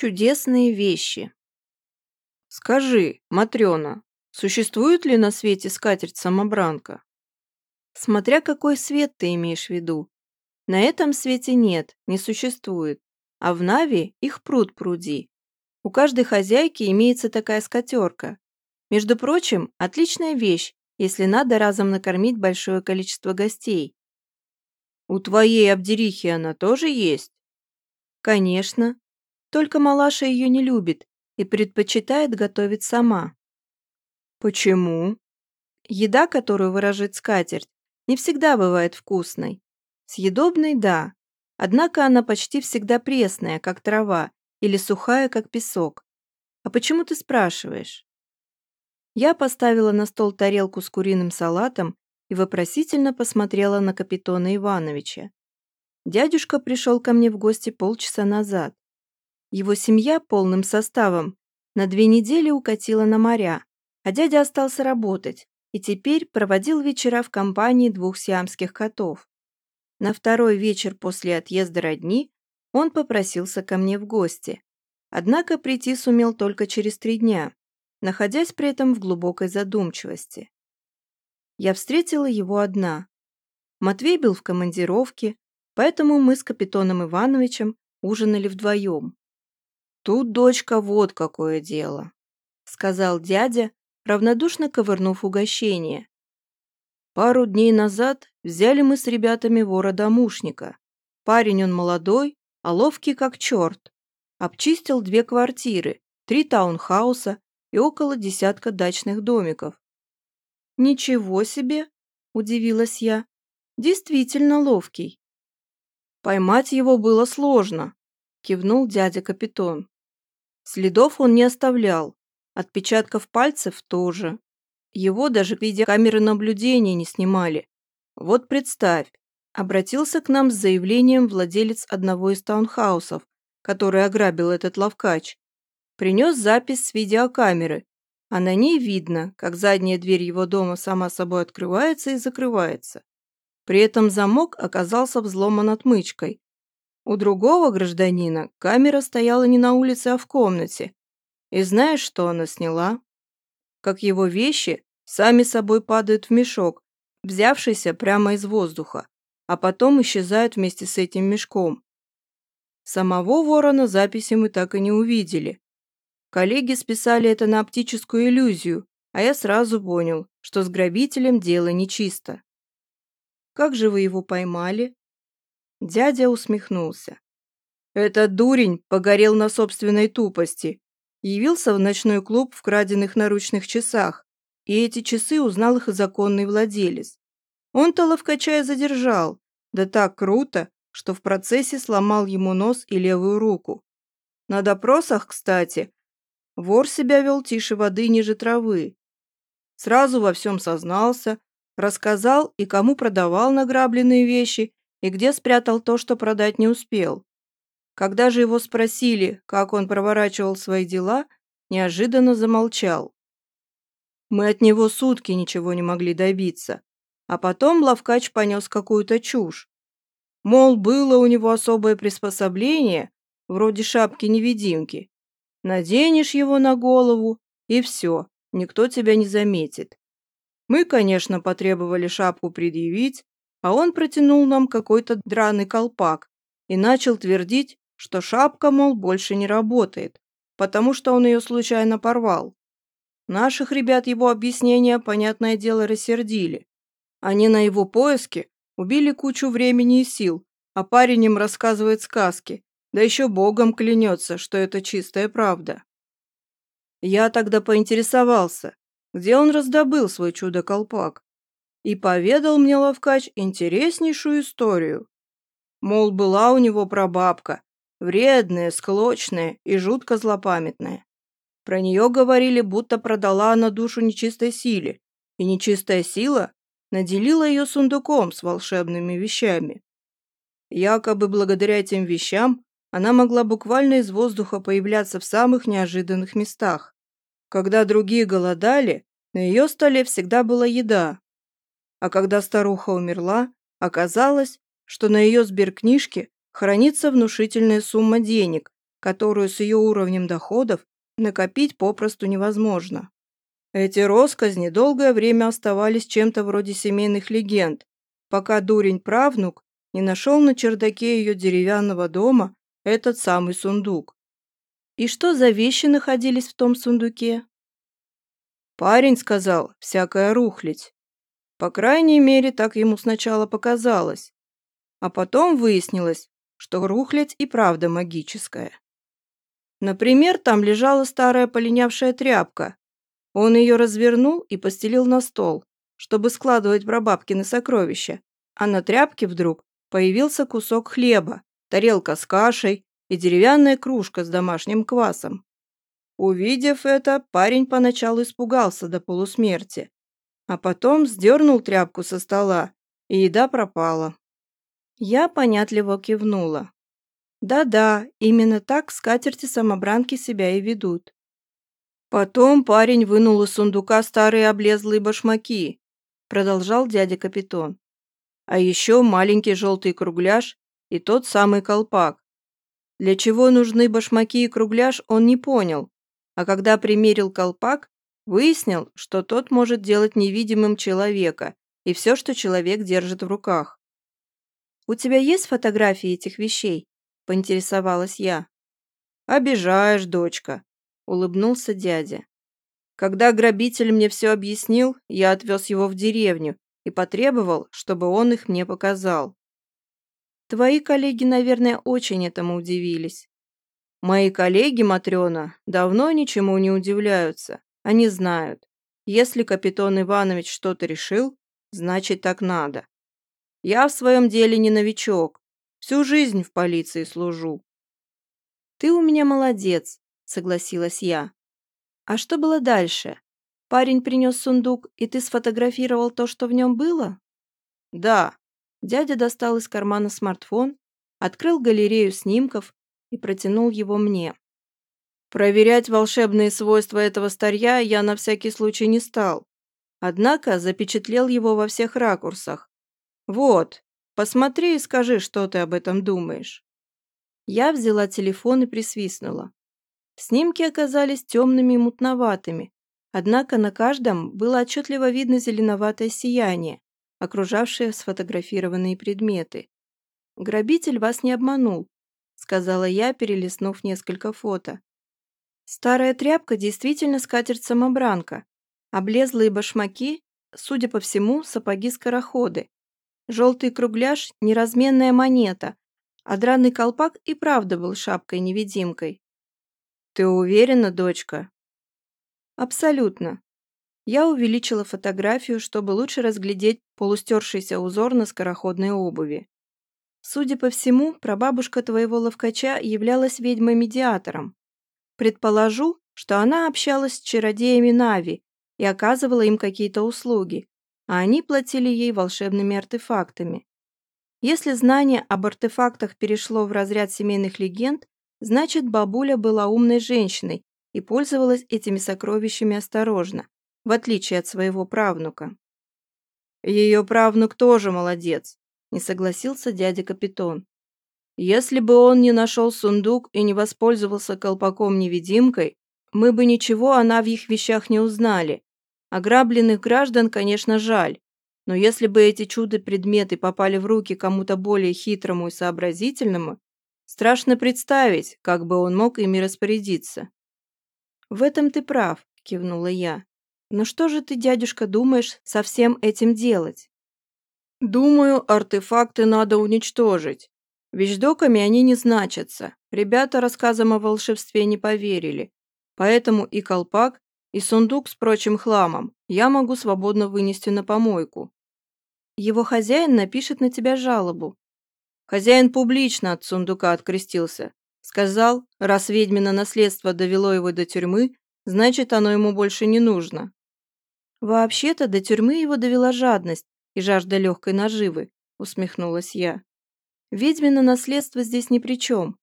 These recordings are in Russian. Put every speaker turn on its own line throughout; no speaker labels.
Чудесные вещи.
Скажи, Матрёна, существует ли на свете скатерть-самобранка?
Смотря какой свет ты имеешь в виду. На этом свете нет, не существует, а в Нави их пруд пруди. У каждой хозяйки имеется такая скатерка. Между прочим, отличная вещь, если надо разом накормить большое количество гостей.
У твоей обдерихи она тоже есть?
Конечно, только малаша ее не любит и предпочитает готовить сама.
Почему?
Еда, которую выражает скатерть, не всегда бывает вкусной. Съедобной – да, однако она почти всегда пресная, как трава, или сухая, как песок. А почему ты спрашиваешь? Я поставила на стол тарелку с куриным салатом и вопросительно посмотрела на капитона Ивановича. Дядюшка пришел ко мне в гости полчаса назад. Его семья полным составом на две недели укатила на моря, а дядя остался работать и теперь проводил вечера в компании двух сиамских котов. На второй вечер после отъезда родни он попросился ко мне в гости. Однако прийти сумел только через три дня, находясь при этом в глубокой задумчивости. Я встретила его одна. Матвей был в командировке, поэтому мы с капитаном Ивановичем ужинали вдвоем.
Тут, дочка, вот какое дело, сказал дядя, равнодушно ковырнув угощение. Пару дней назад взяли мы с ребятами вора-домушника. Парень он молодой, а ловкий как черт. Обчистил две квартиры, три таунхауса и около десятка дачных домиков.
«Ничего себе!» – удивилась я. «Действительно ловкий».
«Поймать его было сложно», – кивнул дядя капитан. Следов он не оставлял, отпечатков пальцев тоже. Его даже видеокамеры наблюдения не снимали. Вот представь, обратился к нам с заявлением владелец одного из таунхаусов, который ограбил этот ловкач. Принес запись с видеокамеры, а на ней видно, как задняя дверь его дома сама собой открывается и закрывается. При этом замок оказался взломан отмычкой, у другого гражданина камера стояла не на улице, а в комнате. И знаешь, что она сняла? Как его вещи сами собой падают в мешок, взявшийся прямо из воздуха, а потом исчезают вместе с этим мешком. Самого ворона записи мы так и не увидели. Коллеги списали это на оптическую иллюзию, а я сразу понял, что с грабителем дело нечисто.
«Как же вы его поймали?»
Дядя усмехнулся. Этот дурень погорел на собственной тупости. Явился в ночной клуб в краденных наручных часах, и эти часы узнал их законный владелец. Он-то ловкача задержал, да так круто, что в процессе сломал ему нос и левую руку. На допросах, кстати, вор себя вел тише воды ниже травы. Сразу во всем сознался, рассказал и кому продавал награбленные вещи, и где спрятал то, что продать не успел. Когда же его спросили, как он проворачивал свои дела, неожиданно замолчал. Мы от него сутки ничего не могли добиться, а потом Лавкач понес какую-то чушь. Мол, было у него особое приспособление, вроде шапки-невидимки. Наденешь его на голову, и все, никто тебя не заметит. Мы, конечно, потребовали шапку предъявить, а он протянул нам какой-то драный колпак и начал твердить, что шапка, мол, больше не работает, потому что он ее случайно порвал. Наших ребят его объяснения, понятное дело, рассердили. Они на его поиски убили кучу времени и сил, а парень им рассказывает сказки, да еще богом клянется, что это чистая правда. Я тогда поинтересовался, где он раздобыл свой чудо-колпак, и поведал мне Лавкач интереснейшую историю. Мол, была у него прабабка, вредная, склочная и жутко злопамятная. Про нее говорили, будто продала она душу нечистой силе, и нечистая сила наделила ее сундуком с волшебными вещами. Якобы благодаря этим вещам она могла буквально из воздуха появляться в самых неожиданных местах. Когда другие голодали, на ее столе всегда была еда, а когда старуха умерла, оказалось, что на ее сберкнижке хранится внушительная сумма денег, которую с ее уровнем доходов накопить попросту невозможно. Эти росказни долгое время оставались чем-то вроде семейных легенд, пока дурень-правнук не нашел на чердаке ее деревянного дома этот самый сундук.
И что за вещи находились в том сундуке?
Парень сказал, всякая рухлядь. По крайней мере, так ему сначала показалось. А потом выяснилось, что рухлядь и правда магическая. Например, там лежала старая полинявшая тряпка. Он ее развернул и постелил на стол, чтобы складывать прабабкины сокровища, а на тряпке вдруг появился кусок хлеба, тарелка с кашей и деревянная кружка с домашним квасом. Увидев это, парень поначалу испугался до полусмерти, а потом сдернул тряпку со стола, и еда пропала.
Я понятливо кивнула. Да-да, именно так скатерти-самобранки себя и ведут.
Потом парень вынул из сундука старые облезлые башмаки, продолжал дядя Капитон. А еще маленький желтый кругляш и тот самый колпак. Для чего нужны башмаки и кругляш, он не понял, а когда примерил колпак, выяснил, что тот может делать невидимым человека и все, что человек держит в руках.
«У тебя есть фотографии этих вещей?» поинтересовалась я.
«Обижаешь, дочка», — улыбнулся дядя. Когда грабитель мне все объяснил, я отвез его в деревню и потребовал, чтобы он их мне показал.
Твои коллеги, наверное, очень этому удивились.
Мои коллеги, Матрена, давно ничему не удивляются. Они знают, если капитан Иванович что-то решил, значит так надо. Я в своем деле не новичок, Всю жизнь в полиции служу.
Ты у меня молодец, согласилась я. А что было дальше? Парень принес сундук, и ты сфотографировал то, что в нем было?
Да.
Дядя достал из кармана смартфон, открыл галерею снимков и протянул его мне.
Проверять волшебные свойства этого старья я на всякий случай не стал. Однако запечатлел его во всех ракурсах. Вот, Посмотри и скажи, что ты об этом думаешь».
Я взяла телефон и присвистнула. Снимки оказались темными и мутноватыми, однако на каждом было отчетливо видно зеленоватое сияние, окружавшее сфотографированные предметы. «Грабитель вас не обманул», — сказала я, перелистнув несколько фото. Старая тряпка действительно скатерть-самобранка, облезлые башмаки, судя по всему, сапоги-скороходы, Желтый кругляш – неразменная монета, а драный колпак и правда был шапкой-невидимкой.
«Ты уверена, дочка?»
«Абсолютно». Я увеличила фотографию, чтобы лучше разглядеть полустершийся узор на скороходной обуви. Судя по всему, прабабушка твоего ловкача являлась ведьмой-медиатором. Предположу, что она общалась с чародеями Нави и оказывала им какие-то услуги, а они платили ей волшебными артефактами. Если знание об артефактах перешло в разряд семейных легенд, значит бабуля была умной женщиной и пользовалась этими сокровищами осторожно, в отличие от своего правнука.
Ее правнук тоже молодец, не согласился дядя Капитон. Если бы он не нашел сундук и не воспользовался колпаком-невидимкой, мы бы ничего о Навьих вещах не узнали, Ограбленных граждан, конечно, жаль, но если бы эти чудо-предметы попали в руки кому-то более хитрому и сообразительному, страшно представить, как бы он мог ими распорядиться.
«В этом ты прав», – кивнула я. «Но что же ты, дядюшка, думаешь со всем этим делать?»
«Думаю, артефакты надо уничтожить. Вещдоками они не значатся. Ребята рассказам о волшебстве не поверили. Поэтому и колпак, и сундук с прочим хламом я могу свободно вынести на помойку.
Его хозяин напишет на тебя жалобу.
Хозяин публично от сундука открестился. Сказал, раз ведьмино наследство довело его до тюрьмы, значит, оно ему больше не нужно.
Вообще-то до тюрьмы его довела жадность и жажда легкой наживы, усмехнулась я. Ведьмино наследство здесь ни при чем.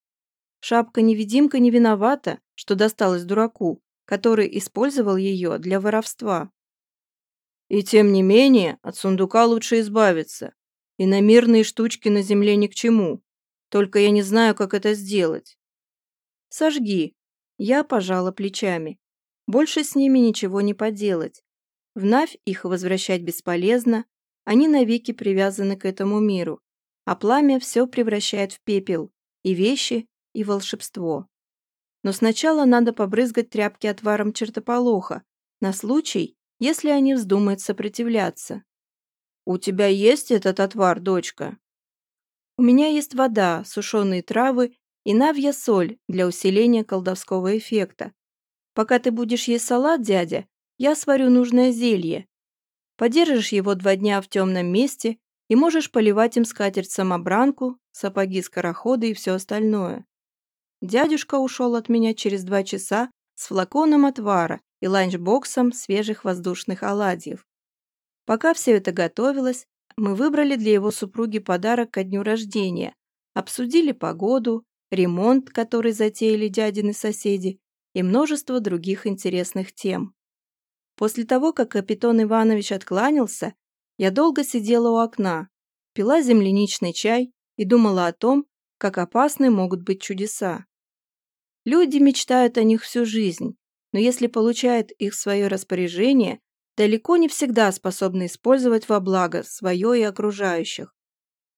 Шапка-невидимка не виновата, что досталась дураку, который использовал ее для воровства.
И тем не менее, от сундука лучше избавиться. И на мирные штучки на земле ни к чему. Только я не знаю, как это сделать.
Сожги. Я пожала плечами. Больше с ними ничего не поделать. В Навь их возвращать бесполезно, они навеки привязаны к этому миру, а пламя все превращает в пепел, и вещи, и волшебство. Но сначала надо побрызгать тряпки отваром чертополоха, на случай, если они вздумают сопротивляться.
«У тебя есть этот отвар, дочка?»
«У меня есть вода, сушеные травы и навья соль для усиления колдовского эффекта. Пока ты будешь есть салат, дядя, я сварю нужное зелье. Подержишь его два дня в темном месте и можешь поливать им скатерть-самобранку, сапоги-скороходы и все остальное. Дядюшка ушел от меня через два часа с флаконом отвара и ланчбоксом свежих воздушных оладьев. Пока все это готовилось, мы выбрали для его супруги подарок ко дню рождения, обсудили погоду, ремонт, который затеяли дядины соседи, и множество других интересных тем. После того, как капитан Иванович откланялся, я долго сидела у окна, пила земляничный чай и думала о том, как опасны могут быть чудеса. Люди мечтают о них всю жизнь, но если получают их в свое распоряжение, далеко не всегда способны использовать во благо свое и окружающих.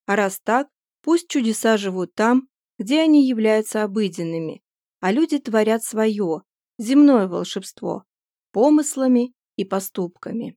А раз так, пусть чудеса живут там, где они являются обыденными, а люди творят свое, земное волшебство, помыслами и поступками.